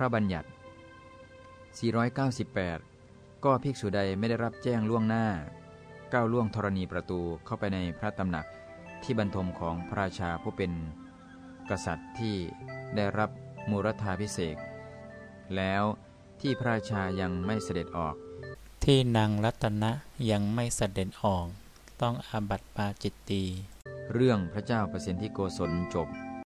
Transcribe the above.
ระบัญญัติ 498 ก็ภิกษุใดไม่ได้รับแจ้งล่วงหน้าก้าวล่วงธรณีประตูเข้าไปในพระตำหนักที่บรรทมของพระราชาผู้เป็น กษัตริย์ที่ได้รับมูรธาพิเศษแล้วที่พระราชายังไม่เสด็จออก ที่นางรัตนะยังไม่เสด็จออก ต้องอาบัติปาจิตตี เรื่องพระเจ้าประสิทธิโกศลจบ